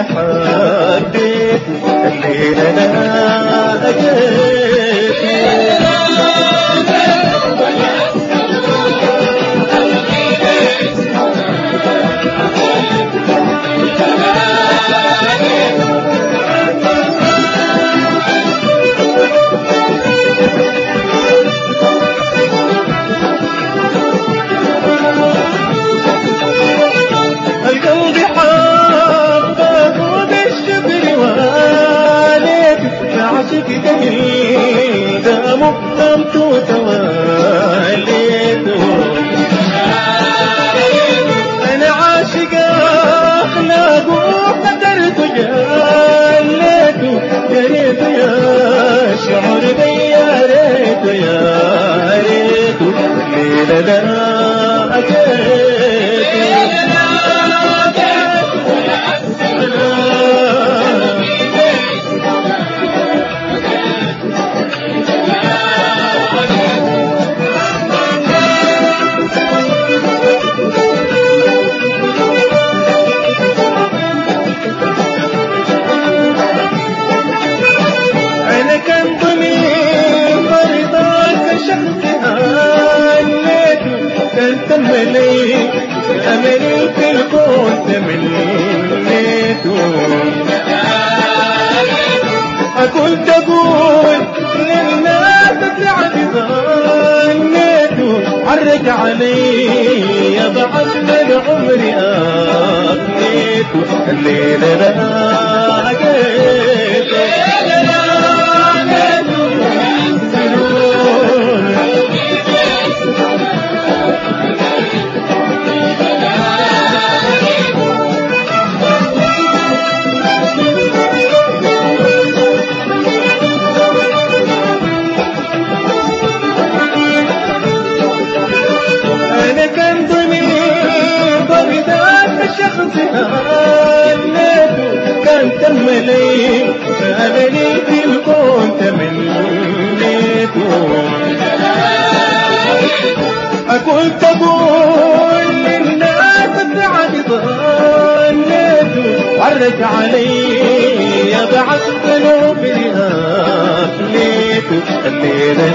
وطوال حبيته اللي أنا da da da أملي في الكون تمنيته كنت أقول للناس سعد ظنيته عرج علي بعد من عمري أغنيته الليلة لقيته أملي في الكون تمنيته كنت أقول للناس سعد ظنيته عرج علي بعد قلوبي أفنيته الليلة